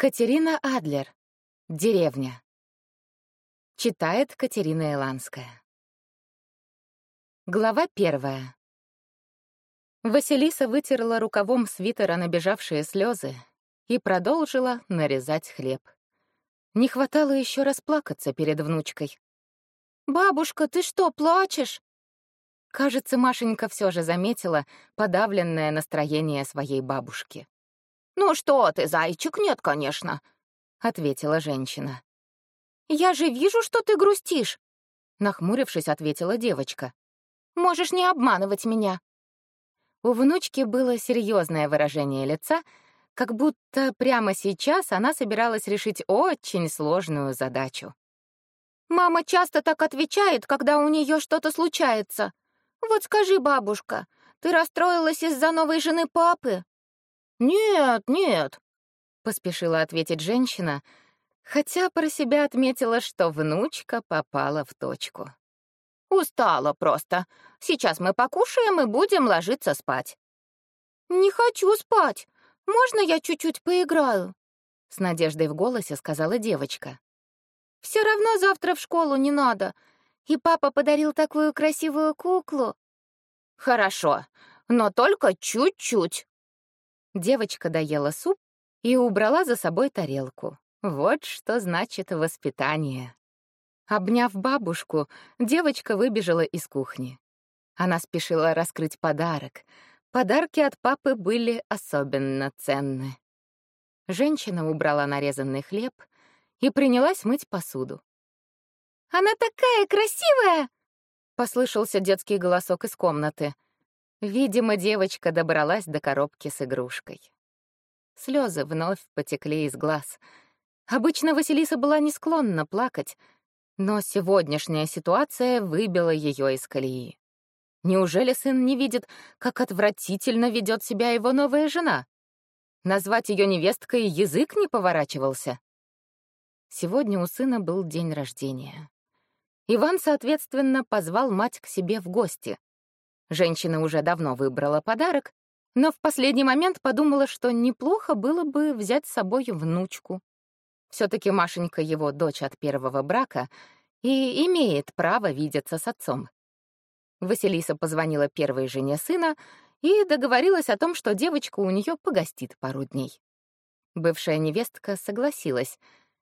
Катерина Адлер. Деревня. Читает Катерина Иланская. Глава первая. Василиса вытерла рукавом свитера набежавшие слезы и продолжила нарезать хлеб. Не хватало еще расплакаться перед внучкой. «Бабушка, ты что, плачешь?» Кажется, Машенька все же заметила подавленное настроение своей бабушки. «Ну что ты, зайчик, нет, конечно», — ответила женщина. «Я же вижу, что ты грустишь», — нахмурившись, ответила девочка. «Можешь не обманывать меня». У внучки было серьезное выражение лица, как будто прямо сейчас она собиралась решить очень сложную задачу. «Мама часто так отвечает, когда у нее что-то случается. Вот скажи, бабушка, ты расстроилась из-за новой жены папы?» «Нет, нет», — поспешила ответить женщина, хотя про себя отметила, что внучка попала в точку. «Устала просто. Сейчас мы покушаем и будем ложиться спать». «Не хочу спать. Можно я чуть-чуть поиграю?» С надеждой в голосе сказала девочка. «Все равно завтра в школу не надо. И папа подарил такую красивую куклу». «Хорошо, но только чуть-чуть», Девочка доела суп и убрала за собой тарелку. Вот что значит воспитание. Обняв бабушку, девочка выбежала из кухни. Она спешила раскрыть подарок. Подарки от папы были особенно ценны. Женщина убрала нарезанный хлеб и принялась мыть посуду. «Она такая красивая!» — послышался детский голосок из комнаты — Видимо, девочка добралась до коробки с игрушкой. Слезы вновь потекли из глаз. Обычно Василиса была не склонна плакать, но сегодняшняя ситуация выбила ее из колеи. Неужели сын не видит, как отвратительно ведет себя его новая жена? Назвать ее невесткой язык не поворачивался. Сегодня у сына был день рождения. Иван, соответственно, позвал мать к себе в гости. Женщина уже давно выбрала подарок, но в последний момент подумала, что неплохо было бы взять с собой внучку. все таки Машенька его дочь от первого брака и имеет право видеться с отцом. Василиса позвонила первой жене сына и договорилась о том, что девочка у нее погостит пару дней. Бывшая невестка согласилась.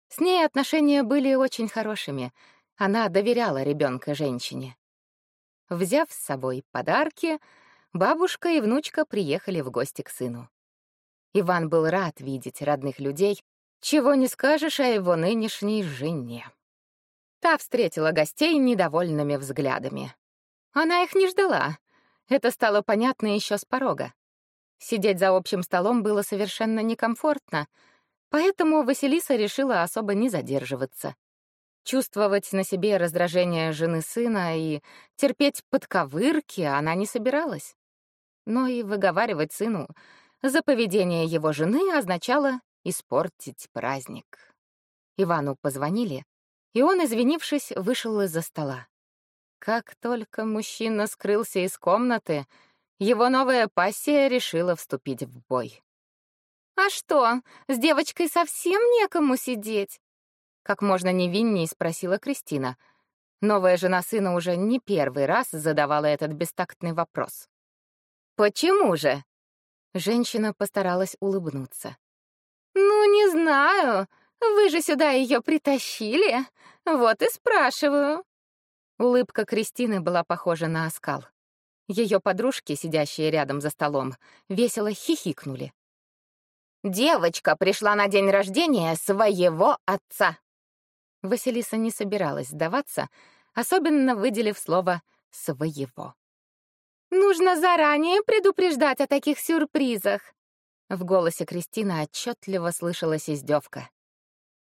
С ней отношения были очень хорошими. Она доверяла ребенка женщине. Взяв с собой подарки, бабушка и внучка приехали в гости к сыну. Иван был рад видеть родных людей, чего не скажешь о его нынешней жене. Та встретила гостей недовольными взглядами. Она их не ждала. Это стало понятно еще с порога. Сидеть за общим столом было совершенно некомфортно, поэтому Василиса решила особо не задерживаться. Чувствовать на себе раздражение жены сына и терпеть подковырки она не собиралась. Но и выговаривать сыну за поведение его жены означало испортить праздник. Ивану позвонили, и он, извинившись, вышел из-за стола. Как только мужчина скрылся из комнаты, его новая пассия решила вступить в бой. «А что, с девочкой совсем некому сидеть?» Как можно невиннее спросила Кристина. Новая жена сына уже не первый раз задавала этот бестактный вопрос. «Почему же?» Женщина постаралась улыбнуться. «Ну, не знаю. Вы же сюда ее притащили. Вот и спрашиваю». Улыбка Кристины была похожа на оскал. Ее подружки, сидящие рядом за столом, весело хихикнули. «Девочка пришла на день рождения своего отца», Василиса не собиралась сдаваться, особенно выделив слово «своего». «Нужно заранее предупреждать о таких сюрпризах», в голосе Кристины отчетливо слышалась издевка.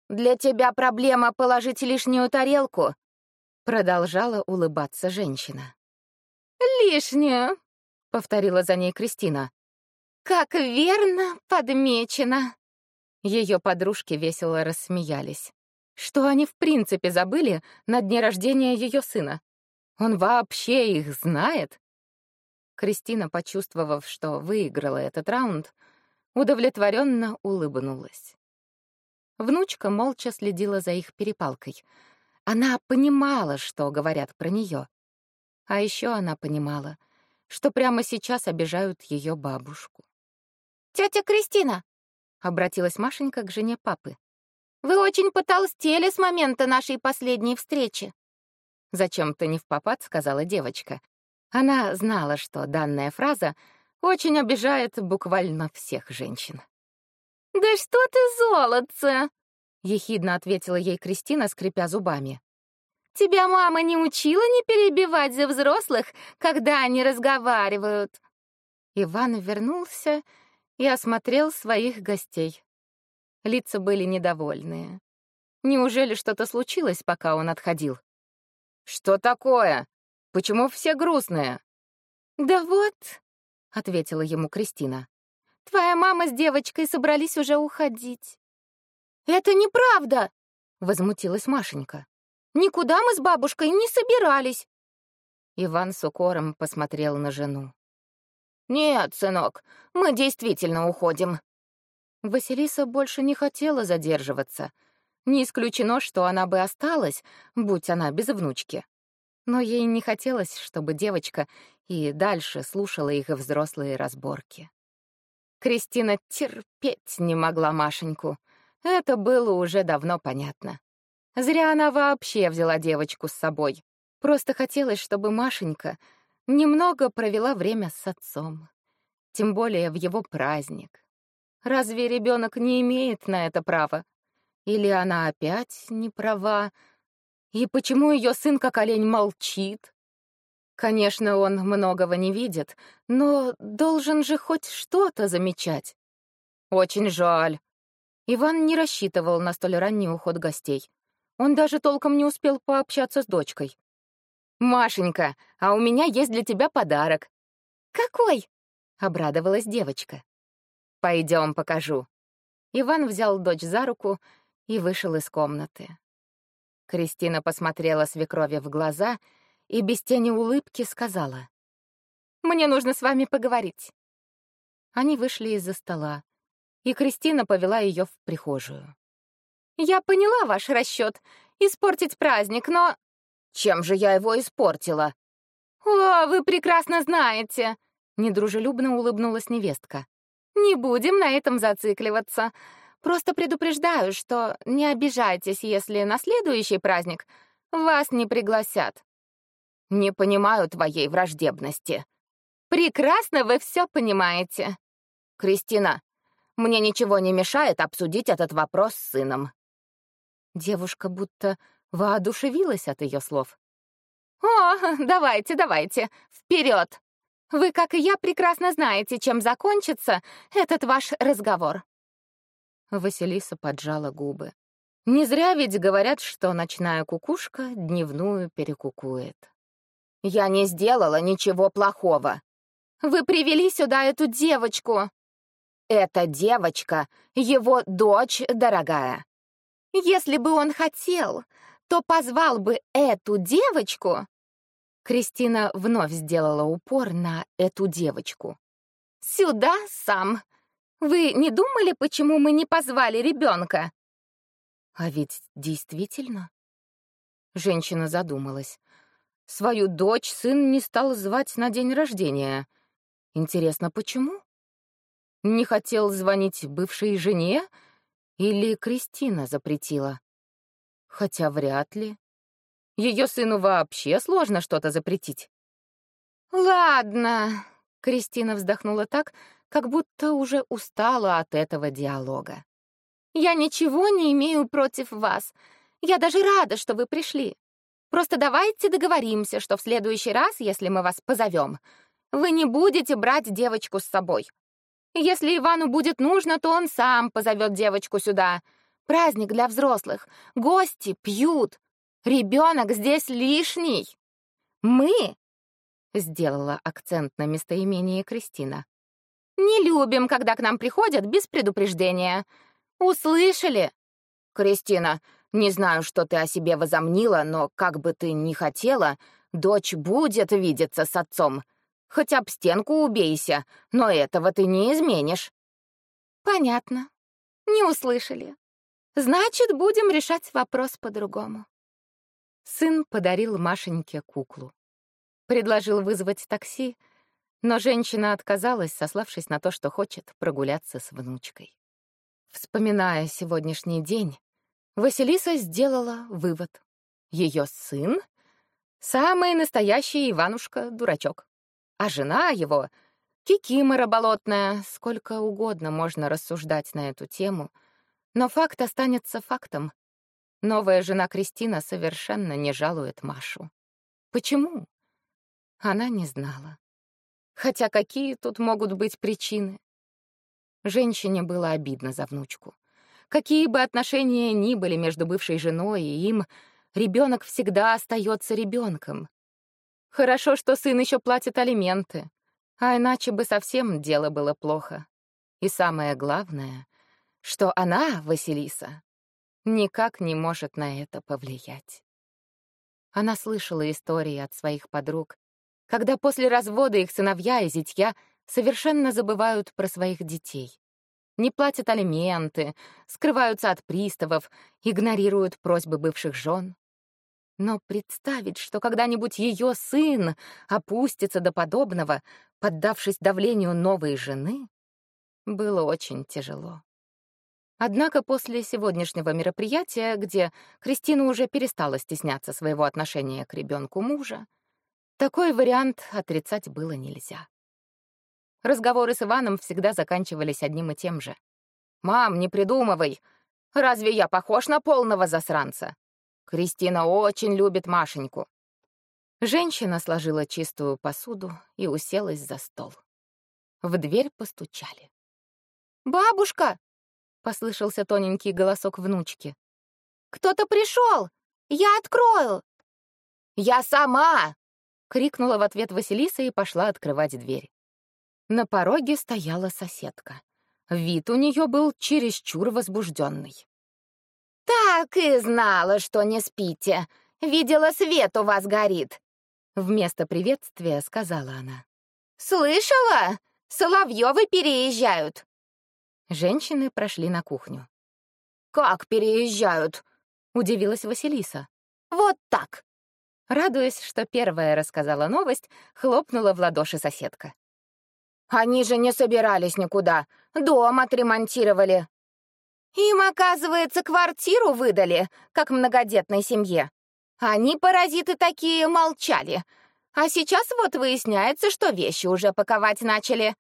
«Для тебя проблема положить лишнюю тарелку?» Продолжала улыбаться женщина. «Лишнюю», — повторила за ней Кристина. «Как верно подмечено». Ее подружки весело рассмеялись. Что они в принципе забыли на дне рождения ее сына? Он вообще их знает? Кристина, почувствовав, что выиграла этот раунд, удовлетворенно улыбнулась. Внучка молча следила за их перепалкой. Она понимала, что говорят про нее. А еще она понимала, что прямо сейчас обижают ее бабушку. «Тетя Кристина!» — обратилась Машенька к жене папы. «Вы очень потолстели с момента нашей последней встречи». Зачем-то не в попад, сказала девочка. Она знала, что данная фраза очень обижает буквально всех женщин. «Да что ты, золотце!» — ехидно ответила ей Кристина, скрипя зубами. «Тебя мама не учила не перебивать за взрослых, когда они разговаривают?» Иван вернулся и осмотрел своих гостей. Лица были недовольные. Неужели что-то случилось, пока он отходил? «Что такое? Почему все грустные?» «Да вот», — ответила ему Кристина. «Твоя мама с девочкой собрались уже уходить». «Это неправда!» — возмутилась Машенька. «Никуда мы с бабушкой не собирались!» Иван с укором посмотрел на жену. «Нет, сынок, мы действительно уходим». Василиса больше не хотела задерживаться. Не исключено, что она бы осталась, будь она без внучки. Но ей не хотелось, чтобы девочка и дальше слушала их взрослые разборки. Кристина терпеть не могла Машеньку. Это было уже давно понятно. Зря она вообще взяла девочку с собой. Просто хотелось, чтобы Машенька немного провела время с отцом. Тем более в его праздник. Разве ребенок не имеет на это права? Или она опять не права? И почему ее сын как олень молчит? Конечно, он многого не видит, но должен же хоть что-то замечать. Очень жаль. Иван не рассчитывал на столь ранний уход гостей. Он даже толком не успел пообщаться с дочкой. «Машенька, а у меня есть для тебя подарок». «Какой?» — обрадовалась девочка. «Пойдем, покажу». Иван взял дочь за руку и вышел из комнаты. Кристина посмотрела свекрови в глаза и без тени улыбки сказала. «Мне нужно с вами поговорить». Они вышли из-за стола, и Кристина повела ее в прихожую. «Я поняла ваш расчет — испортить праздник, но чем же я его испортила? О, вы прекрасно знаете, недружелюбно улыбнулась невестка. Не будем на этом зацикливаться. Просто предупреждаю, что не обижайтесь, если на следующий праздник вас не пригласят. Не понимаю твоей враждебности. Прекрасно вы все понимаете. Кристина, мне ничего не мешает обсудить этот вопрос с сыном. Девушка будто воодушевилась от ее слов. «О, давайте, давайте, вперед! Вы, как и я, прекрасно знаете, чем закончится этот ваш разговор». Василиса поджала губы. Не зря ведь говорят, что ночная кукушка дневную перекукует. «Я не сделала ничего плохого». «Вы привели сюда эту девочку». «Эта девочка — его дочь, дорогая». «Если бы он хотел, то позвал бы эту девочку...» Кристина вновь сделала упор на эту девочку. «Сюда сам. Вы не думали, почему мы не позвали ребенка?» А ведь действительно... Женщина задумалась. Свою дочь сын не стал звать на день рождения. Интересно, почему? Не хотел звонить бывшей жене? Или Кристина запретила? Хотя вряд ли. Ее сыну вообще сложно что-то запретить. «Ладно», — Кристина вздохнула так, как будто уже устала от этого диалога. «Я ничего не имею против вас. Я даже рада, что вы пришли. Просто давайте договоримся, что в следующий раз, если мы вас позовем, вы не будете брать девочку с собой. Если Ивану будет нужно, то он сам позовет девочку сюда. Праздник для взрослых. Гости пьют. Ребенок здесь лишний. Мы, сделала акцент на местоимении Кристина, не любим, когда к нам приходят без предупреждения. Услышали? Кристина, не знаю, что ты о себе возомнила, но как бы ты ни хотела, дочь будет видеться с отцом. Хоть об стенку убейся, но этого ты не изменишь. Понятно. Не услышали. Значит, будем решать вопрос по-другому. Сын подарил Машеньке куклу. Предложил вызвать такси, но женщина отказалась, сославшись на то, что хочет прогуляться с внучкой. Вспоминая сегодняшний день, Василиса сделала вывод. Ее сын — самый настоящий Иванушка-дурачок, а жена его — кикимора болотная. Сколько угодно можно рассуждать на эту тему, но факт останется фактом. Новая жена Кристина совершенно не жалует Машу. Почему? Она не знала. Хотя какие тут могут быть причины? Женщине было обидно за внучку. Какие бы отношения ни были между бывшей женой и им, ребенок всегда остается ребенком. Хорошо, что сын еще платит алименты, а иначе бы совсем дело было плохо. И самое главное, что она, Василиса, никак не может на это повлиять. Она слышала истории от своих подруг, когда после развода их сыновья и зятья совершенно забывают про своих детей не платят алименты, скрываются от приставов, игнорируют просьбы бывших жен. Но представить, что когда-нибудь ее сын опустится до подобного, поддавшись давлению новой жены, было очень тяжело. Однако после сегодняшнего мероприятия, где Кристина уже перестала стесняться своего отношения к ребенку мужа, такой вариант отрицать было нельзя. Разговоры с Иваном всегда заканчивались одним и тем же. «Мам, не придумывай! Разве я похож на полного засранца? Кристина очень любит Машеньку». Женщина сложила чистую посуду и уселась за стол. В дверь постучали. «Бабушка!» — послышался тоненький голосок внучки. «Кто-то пришел! Я открою!» «Я сама!» — крикнула в ответ Василиса и пошла открывать дверь. На пороге стояла соседка. Вид у нее был чересчур возбужденный. «Так и знала, что не спите. Видела, свет у вас горит!» Вместо приветствия сказала она. «Слышала? Соловьёвы переезжают!» Женщины прошли на кухню. «Как переезжают?» — удивилась Василиса. «Вот так!» Радуясь, что первая рассказала новость, хлопнула в ладоши соседка. Они же не собирались никуда. Дом отремонтировали. Им, оказывается, квартиру выдали, как многодетной семье. Они, паразиты такие, молчали. А сейчас вот выясняется, что вещи уже паковать начали.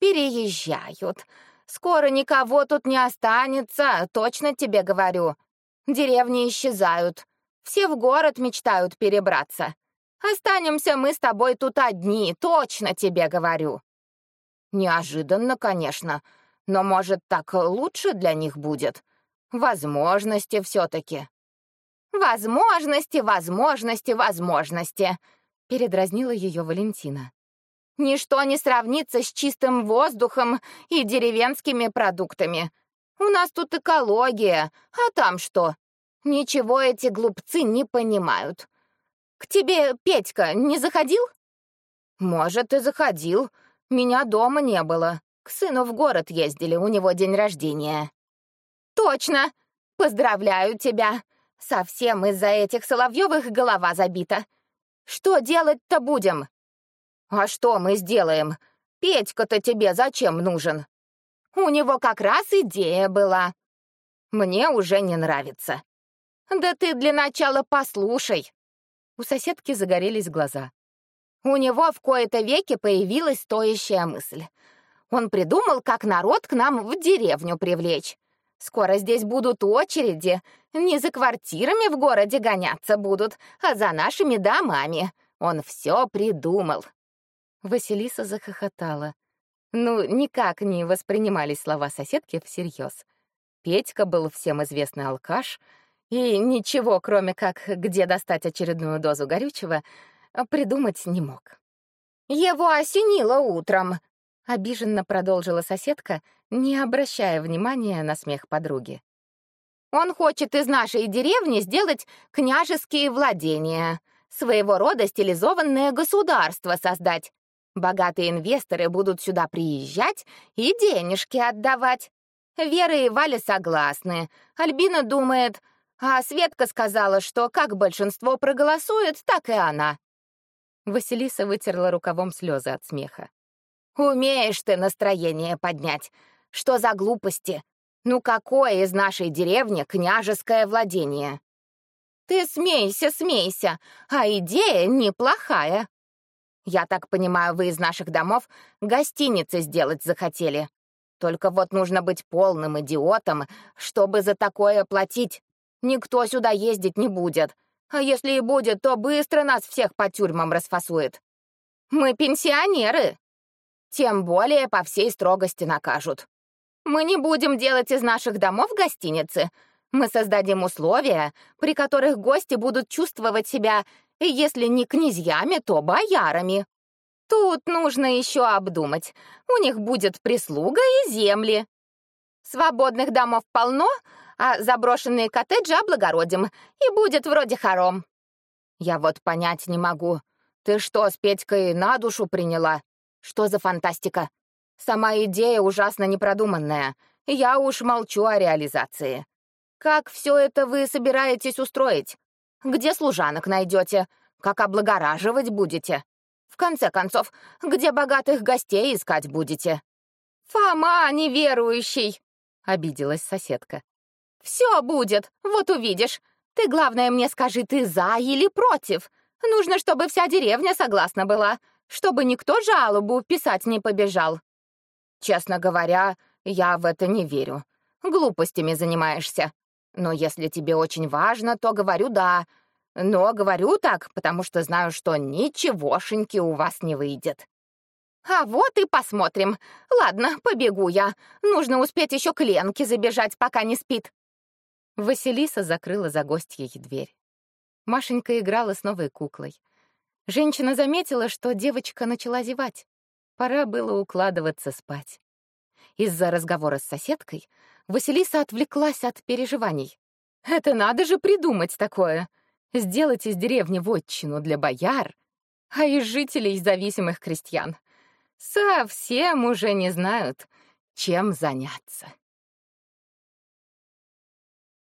Переезжают. Скоро никого тут не останется, точно тебе говорю. Деревни исчезают. Все в город мечтают перебраться. Останемся мы с тобой тут одни, точно тебе говорю. Неожиданно, конечно, но, может, так лучше для них будет? Возможности все-таки. Возможности, возможности, возможности, передразнила ее Валентина. Ничто не сравнится с чистым воздухом и деревенскими продуктами. У нас тут экология, а там что? Ничего эти глупцы не понимают. К тебе Петька не заходил? Может, и заходил, меня дома не было. К сыну в город ездили, у него день рождения. Точно! Поздравляю тебя! Совсем из-за этих Соловьевых голова забита. Что делать-то будем? А что мы сделаем? Петька-то тебе зачем нужен? У него как раз идея была. Мне уже не нравится. Да ты для начала послушай. У соседки загорелись глаза. У него в кои-то веки появилась стоящая мысль. Он придумал, как народ к нам в деревню привлечь. Скоро здесь будут очереди. Не за квартирами в городе гоняться будут, а за нашими домами. Он все придумал. Василиса захохотала. Ну, никак не воспринимались слова соседки всерьез. Петька был всем известный алкаш, и ничего, кроме как где достать очередную дозу горючего, придумать не мог. «Его осенило утром», — обиженно продолжила соседка, не обращая внимания на смех подруги. «Он хочет из нашей деревни сделать княжеские владения, своего рода стилизованное государство создать. Богатые инвесторы будут сюда приезжать и денежки отдавать. Вера и Валя согласны. Альбина думает, а Светка сказала, что как большинство проголосует, так и она. Василиса вытерла рукавом слезы от смеха. «Умеешь ты настроение поднять. Что за глупости? Ну какое из нашей деревни княжеское владение?» «Ты смейся, смейся, а идея неплохая. Я так понимаю, вы из наших домов гостиницы сделать захотели. Только вот нужно быть полным идиотом, чтобы за такое платить. Никто сюда ездить не будет. А если и будет, то быстро нас всех по тюрьмам расфасует. Мы пенсионеры. Тем более по всей строгости накажут. Мы не будем делать из наших домов гостиницы. Мы создадим условия, при которых гости будут чувствовать себя, если не князьями, то боярами. Тут нужно еще обдумать. У них будет прислуга и земли. Свободных домов полно, а заброшенные коттеджи облагородим, и будет вроде хором. Я вот понять не могу. Ты что, с Петькой на душу приняла? Что за фантастика? Сама идея ужасно непродуманная. Я уж молчу о реализации. Как все это вы собираетесь устроить? Где служанок найдете? Как облагораживать будете? В конце концов, где богатых гостей искать будете? Фома неверующий, обиделась соседка. Все будет, вот увидишь. Ты, главное, мне скажи, ты за или против? Нужно, чтобы вся деревня согласна была, чтобы никто жалобу писать не побежал. Честно говоря, я в это не верю. Глупостями занимаешься. Но если тебе очень важно, то говорю «да». Но говорю так, потому что знаю, что ничегошеньки у вас не выйдет. А вот и посмотрим. Ладно, побегу я. Нужно успеть еще к Ленке забежать, пока не спит. Василиса закрыла за гостьей дверь. Машенька играла с новой куклой. Женщина заметила, что девочка начала зевать. Пора было укладываться спать. Из-за разговора с соседкой Василиса отвлеклась от переживаний. Это надо же придумать такое. Сделать из деревни вотчину для бояр, а из жителей зависимых крестьян. Совсем уже не знают, чем заняться.